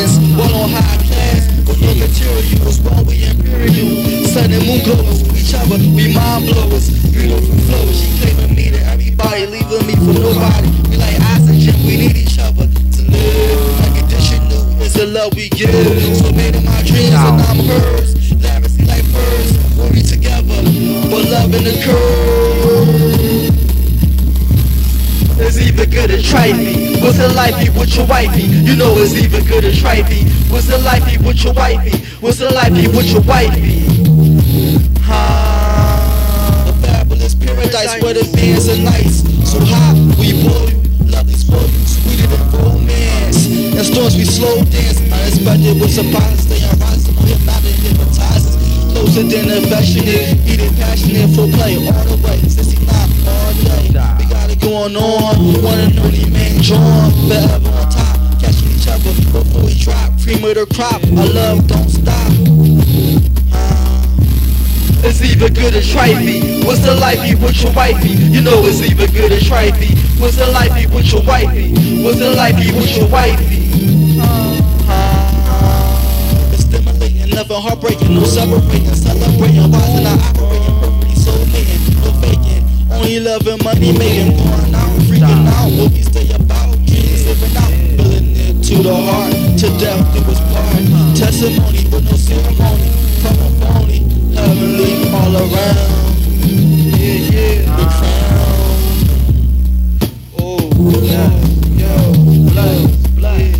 class, one on high class. But no materials, while we imperial. Sun and moon glowers with each other, we mind blowers. Beautiful flowers, she claiming me to everybody, leaving me for nobody. We like oxygen, we need each other to live. Unconditional is the love we give. So made in my dreams and I'm hers. Lavishly like birds, when we together, but love in the curve. Good as trifey. What's it like be with your wifey? You know it's even good as trifey. What's it like be with your wifey? What's like be with your wifey? Ha. A fabulous paradise where the bands are nice. So hot, we blow you. Lovely spoil sweeter than romance. And storms we slow dance. Unexpected with surprises. Stay on Closer than affectionate, heated, passionate for play all the way. 69 all day. We got it going on. One and only man, John. Forever on top. Catching each other before we drop. Cream of crop. Our love don't stop. It's even good as trifey. What's the life you with your wifey? You know it's even good as trifey. What's the life you with your wifey? What's the life you with your wifey? It's heartbreaking, no separating, celebrating, rising, not operating, perfectly soul making, no faking. Only loving, money making, going out, freaking out. What we stay about, dreams living out, feeling it to the heart, to death it was part. Testimony with no ceremony, from a phony, heavenly all around. Yeah, yeah, the crown. Oh, yeah, yo, blood, blood.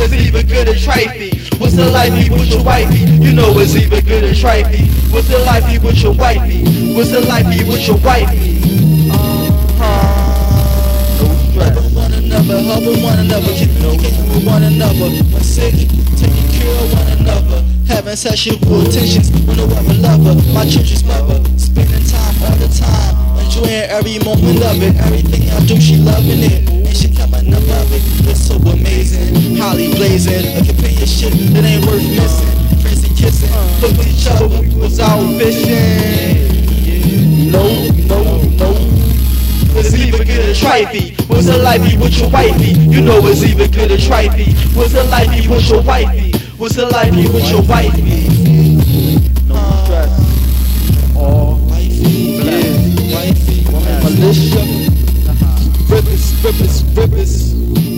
It's even good as trifey. What's the life you with your wifey? You know it's even good as trifey. What's the life you with your wifey? What's the life you with your wifey? Uh-huh. One another, helping one another, communicating with one another. When sick, taking care of one another. Having sexual tensions with no other lover. My children's mother, spending time all the time. Enjoying every moment of it. Everything I do, she loving it. And she coming above it. It's so amazing. Holly blazing. A companionship When we was out fishing. No, no, no. It's even good as trifey. What's the life you with your wifey? You know it's even good as trifey. What's the life you with your wifey? What's the life you with your wifey? No stress. All Wifey, yeah, wifey, militia, ribbons, ribbons, ribbons.